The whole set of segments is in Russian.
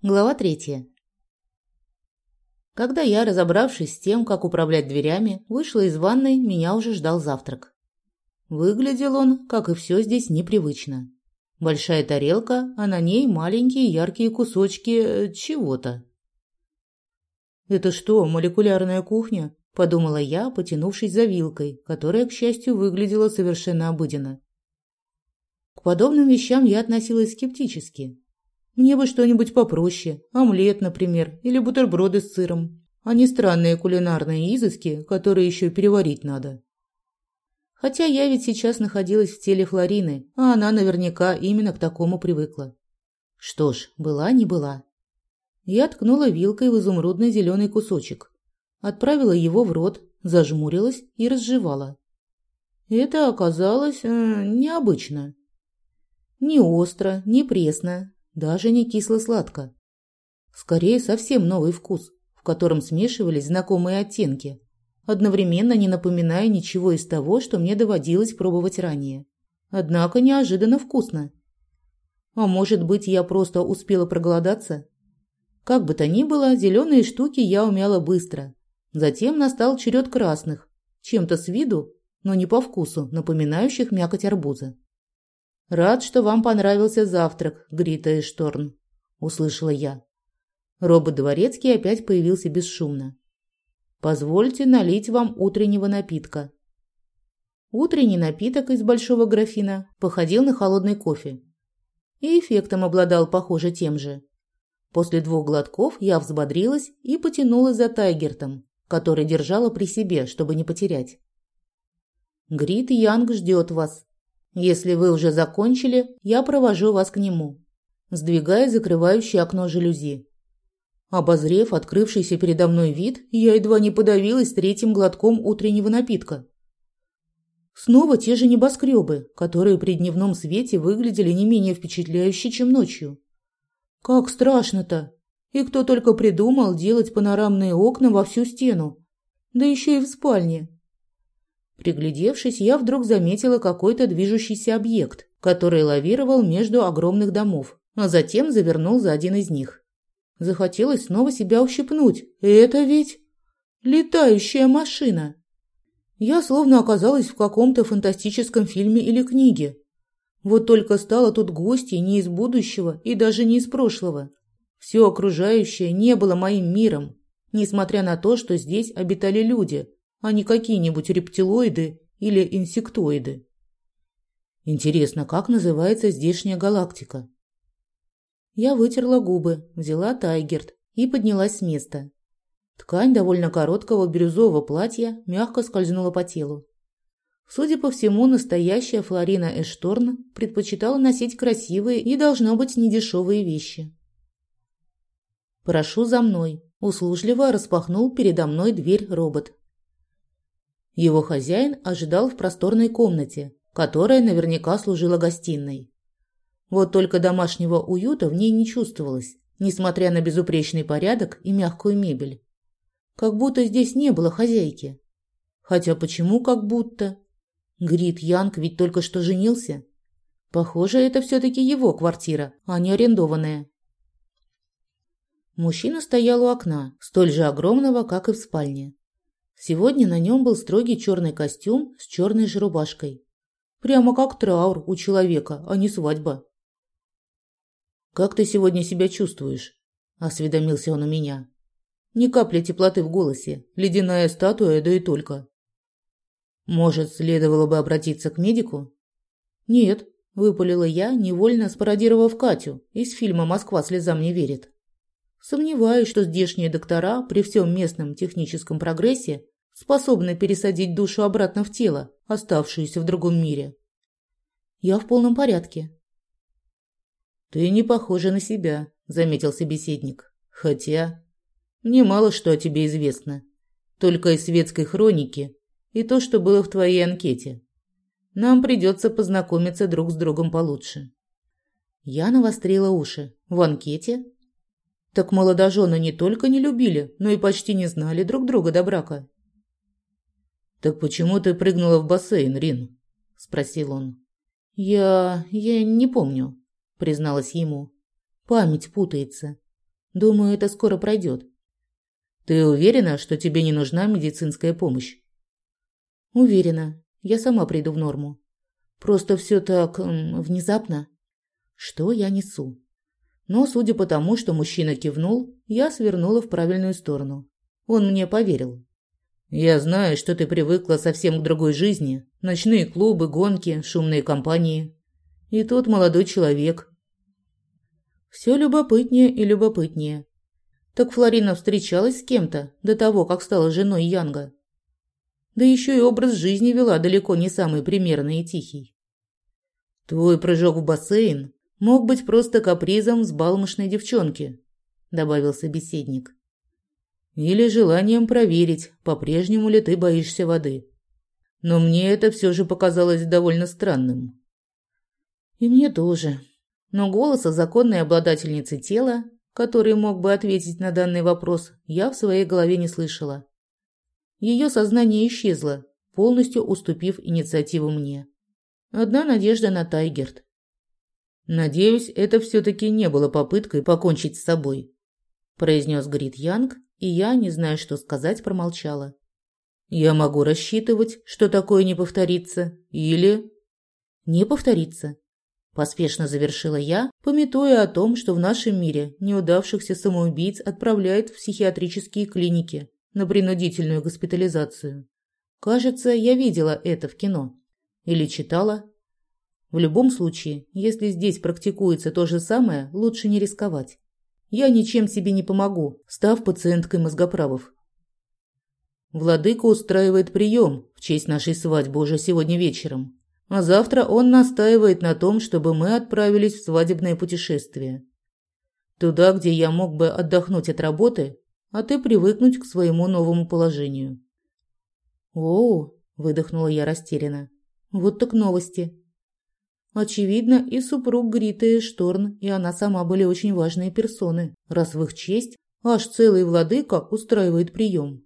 Глава третья. Когда я, разобравшись с тем, как управлять дверями, вышла из ванной, меня уже ждал завтрак. Выглядел он, как и все здесь, непривычно. Большая тарелка, а на ней маленькие яркие кусочки э, чего-то. «Это что, молекулярная кухня?» – подумала я, потянувшись за вилкой, которая, к счастью, выглядела совершенно обыденно. К подобным вещам я относилась скептически, мне бы что-нибудь попроще, омлет, например, или бутерброды с сыром, а не странные кулинарные изыски, которые еще переварить надо. Хотя я ведь сейчас находилась в теле Флорины, а она наверняка именно к такому привыкла. Что ж, была не была. Я ткнула вилкой в изумрудный зеленый кусочек, отправила его в рот, зажмурилась и разжевала. Это оказалось э, необычно. Не остро, не пресно, даже не кисло-сладко. Скорее, совсем новый вкус, в котором смешивались знакомые оттенки, одновременно не напоминая ничего из того, что мне доводилось пробовать ранее. Однако неожиданно вкусно. А может быть, я просто успела проголодаться? Как бы то ни было, зеленые штуки я умяла быстро. Затем настал черед красных, чем-то с виду, но не по вкусу, напоминающих мякоть арбуза. «Рад, что вам понравился завтрак, Грита и Шторн», – услышала я. Робот Дворецкий опять появился бесшумно. «Позвольте налить вам утреннего напитка». Утренний напиток из большого графина походил на холодный кофе. И эффектом обладал, похоже, тем же. После двух глотков я взбодрилась и потянулась за Тайгертом, который держала при себе, чтобы не потерять. «Грит Янг ждет вас», если вы уже закончили, я провожу вас к нему. Сдвигая закрывающее окно жалюзи. Обозрев открывшийся передо мной вид, я едва не подавилась третьим глотком утреннего напитка. Снова те же небоскребы, которые при дневном свете выглядели не менее впечатляюще, чем ночью. Как страшно-то! И кто только придумал делать панорамные окна во всю стену. Да еще и в спальне. Приглядевшись, я вдруг заметила какой-то движущийся объект, который лавировал между огромных домов, а затем завернул за один из них. Захотелось снова себя ущипнуть. Это ведь летающая машина. Я словно оказалась в каком-то фантастическом фильме или книге. Вот только стала тут гостьей не из будущего и даже не из прошлого. Все окружающее не было моим миром, несмотря на то, что здесь обитали люди, а не какие-нибудь рептилоиды или инсектоиды. Интересно, как называется здешняя галактика? Я вытерла губы, взяла тайгерт и поднялась с места. Ткань довольно короткого бирюзового платья мягко скользнула по телу. Судя по всему, настоящая Флорина Эшторн предпочитала носить красивые и, должно быть, недешевые вещи. «Прошу за мной», – услужливо распахнул передо мной дверь робот. Его хозяин ожидал в просторной комнате, которая наверняка служила гостиной. Вот только домашнего уюта в ней не чувствовалось, несмотря на безупречный порядок и мягкую мебель. Как будто здесь не было хозяйки. Хотя почему как будто? Грит Янг ведь только что женился. Похоже, это все-таки его квартира, а не арендованная. Мужчина стоял у окна, столь же огромного, как и в спальне. Сегодня на нем был строгий черный костюм с черной же рубашкой. Прямо как траур у человека, а не свадьба. «Как ты сегодня себя чувствуешь?» – осведомился он у меня. Ни капли теплоты в голосе, ледяная статуя, да и только. «Может, следовало бы обратиться к медику?» «Нет», – выпалила я, невольно спародировав Катю из фильма «Москва слезам не верит». Сомневаюсь, что здешние доктора при всем местном техническом прогрессе способны пересадить душу обратно в тело, оставшуюся в другом мире. Я в полном порядке. Ты не похожа на себя, заметил собеседник. Хотя мне мало что о тебе известно. Только из светской хроники и то, что было в твоей анкете. Нам придется познакомиться друг с другом получше. Я навострила уши. В анкете? Так молодожены не только не любили, но и почти не знали друг друга до брака. «Так почему ты прыгнула в бассейн, Рин?» – спросил он. «Я... я не помню», – призналась ему. «Память путается. Думаю, это скоро пройдет. Ты уверена, что тебе не нужна медицинская помощь? Уверена. Я сама приду в норму. Просто все так внезапно. Что я несу? Но, судя по тому, что мужчина кивнул, я свернула в правильную сторону. Он мне поверил. «Я знаю, что ты привыкла совсем к другой жизни. Ночные клубы, гонки, шумные компании. И тут молодой человек». Все любопытнее и любопытнее. Так Флорина встречалась с кем-то до того, как стала женой Янга. Да еще и образ жизни вела далеко не самый примерный и тихий. Твой прыжок в бассейн мог быть просто капризом взбалмошной девчонки, добавил собеседник. Или желанием проверить, по-прежнему ли ты боишься воды. Но мне это все же показалось довольно странным. И мне тоже. Но голоса законной обладательницы тела, который мог бы ответить на данный вопрос, я в своей голове не слышала. Ее сознание исчезло, полностью уступив инициативу мне. Одна надежда на Тайгерт. «Надеюсь, это все-таки не было попыткой покончить с собой», произнес Грит Янг, и я, не зная, что сказать, промолчала. «Я могу рассчитывать, что такое не повторится, или...» «Не повторится», – поспешно завершила я, пометуя о том, что в нашем мире неудавшихся самоубийц отправляют в психиатрические клиники на принудительную госпитализацию. Кажется, я видела это в кино. Или читала. В любом случае, если здесь практикуется то же самое, лучше не рисковать. Я ничем себе не помогу, став пациенткой мозгоправов. Владыка устраивает прием в честь нашей свадьбы уже сегодня вечером. А завтра он настаивает на том, чтобы мы отправились в свадебное путешествие. Туда, где я мог бы отдохнуть от работы, а ты привыкнуть к своему новому положению. О, выдохнула я растерянно. Вот так новости. Очевидно, и супруг Грита Шторн, и она сама были очень важные персоны, раз в их честь аж целый владыка устраивает прием.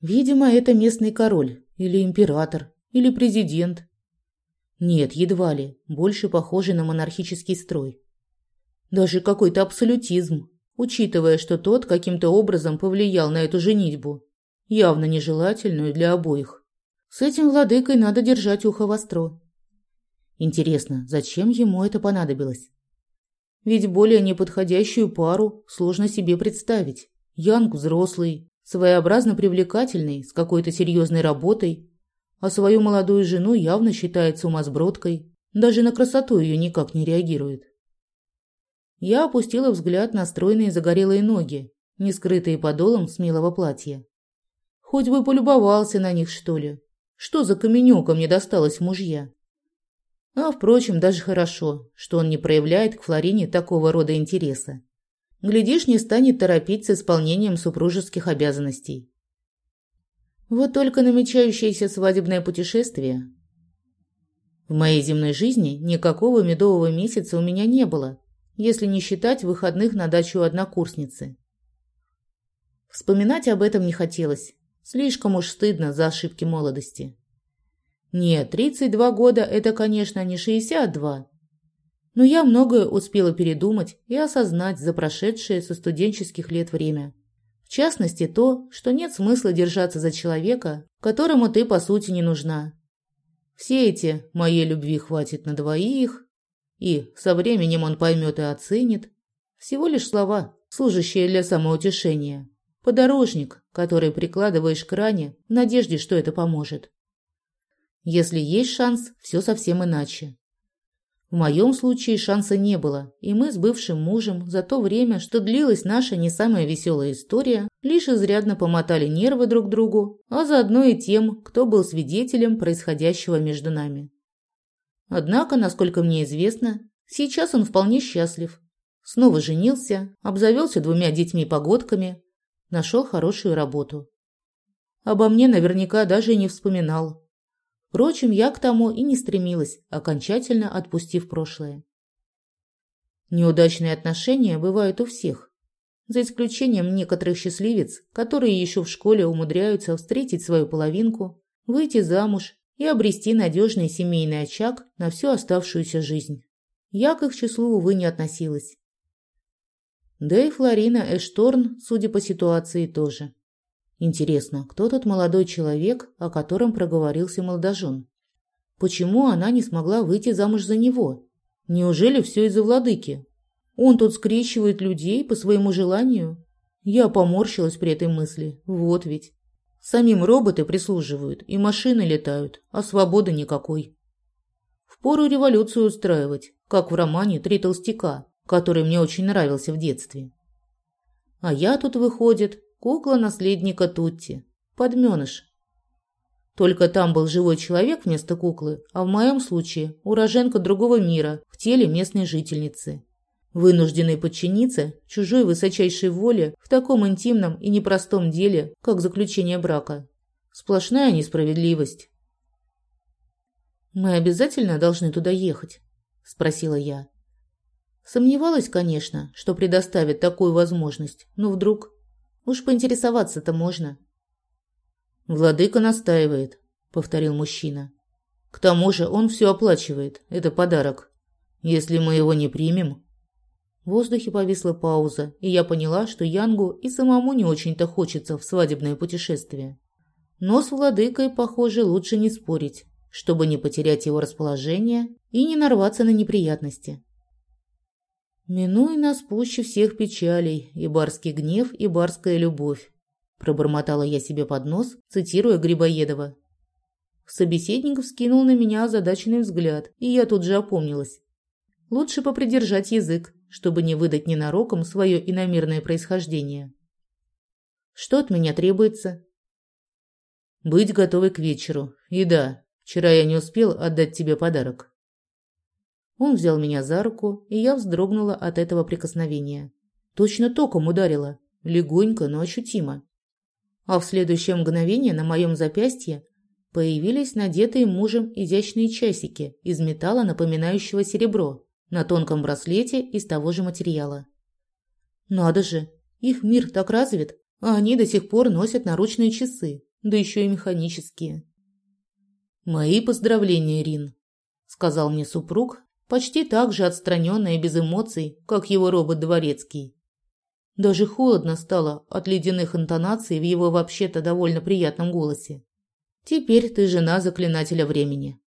Видимо, это местный король, или император, или президент. Нет, едва ли, больше похожий на монархический строй. Даже какой-то абсолютизм, учитывая, что тот каким-то образом повлиял на эту женитьбу, явно нежелательную для обоих. С этим владыкой надо держать ухо востро. Интересно, зачем ему это понадобилось? Ведь более неподходящую пару сложно себе представить. Янг взрослый, своеобразно привлекательный, с какой-то серьезной работой, а свою молодую жену явно считает сумасбродкой, даже на красоту ее никак не реагирует. Я опустила взгляд на стройные загорелые ноги, не скрытые подолом смелого платья. Хоть бы полюбовался на них, что ли. Что за каменюка мне досталось мужья? А, впрочем, даже хорошо, что он не проявляет к Флорине такого рода интереса. Глядишь, не станет торопить с исполнением супружеских обязанностей. Вот только намечающееся свадебное путешествие. В моей земной жизни никакого медового месяца у меня не было, если не считать выходных на дачу однокурсницы. Вспоминать об этом не хотелось. Слишком уж стыдно за ошибки молодости. Нет, 32 года – это, конечно, не 62. Но я многое успела передумать и осознать за прошедшее со студенческих лет время. В частности, то, что нет смысла держаться за человека, которому ты, по сути, не нужна. Все эти «моей любви хватит на двоих» и «со временем он поймет и оценит» – всего лишь слова, служащие для самоутешения. Подорожник, который прикладываешь к ране в надежде, что это поможет. Если есть шанс, все совсем иначе. В моем случае шанса не было, и мы с бывшим мужем за то время, что длилась наша не самая веселая история, лишь изрядно помотали нервы друг другу, а заодно и тем, кто был свидетелем происходящего между нами. Однако, насколько мне известно, сейчас он вполне счастлив. Снова женился, обзавелся двумя детьми-погодками, нашел хорошую работу. Обо мне наверняка даже и не вспоминал, Впрочем, я к тому и не стремилась, окончательно отпустив прошлое. Неудачные отношения бывают у всех, за исключением некоторых счастливец, которые еще в школе умудряются встретить свою половинку, выйти замуж и обрести надежный семейный очаг на всю оставшуюся жизнь. Я к их числу, увы, не относилась. Да и Флорина Эшторн, судя по ситуации, тоже. Интересно, кто тот молодой человек, о котором проговорился молодожен? Почему она не смогла выйти замуж за него? Неужели все из-за владыки? Он тут скрещивает людей по своему желанию? Я поморщилась при этой мысли. Вот ведь. Самим роботы прислуживают, и машины летают, а свободы никакой. Впору революцию устраивать, как в романе «Три толстяка», который мне очень нравился в детстве. А я тут, выходит, Кукла наследника Тутти. Подменыш. Только там был живой человек вместо куклы, а в моем случае уроженка другого мира в теле местной жительницы. Вынужденной подчиниться чужой высочайшей воле в таком интимном и непростом деле, как заключение брака. Сплошная несправедливость. «Мы обязательно должны туда ехать?» – спросила я. Сомневалась, конечно, что предоставит такую возможность, но вдруг Уж поинтересоваться-то можно. Владыка настаивает, повторил мужчина. К тому же он все оплачивает. Это подарок. Если мы его не примем, в воздухе повисла пауза, и я поняла, что Янгу и самому не очень-то хочется в свадебное путешествие. Но с владыкой, похоже, лучше не спорить, чтобы не потерять его расположение и не нарваться на неприятности. «Минуй нас пуще всех печалей, и барский гнев, и барская любовь», пробормотала я себе под нос, цитируя Грибоедова. Собеседник вскинул на меня озадаченный взгляд, и я тут же опомнилась. Лучше попридержать язык, чтобы не выдать ненароком свое иномирное происхождение. Что от меня требуется? Быть готовой к вечеру. И да, вчера я не успел отдать тебе подарок. Он взял меня за руку, и я вздрогнула от этого прикосновения. Точно током ударило, легонько, но ощутимо. А в следующее мгновение на моем запястье появились надетые мужем изящные часики из металла, напоминающего серебро, на тонком браслете из того же материала. Надо же, их мир так развит, а они до сих пор носят наручные часы, да еще и механические. «Мои поздравления, Рин», – сказал мне супруг, почти так же отстраненно и без эмоций, как его робот Дворецкий. Даже холодно стало от ледяных интонаций в его вообще-то довольно приятном голосе. «Теперь ты жена заклинателя времени».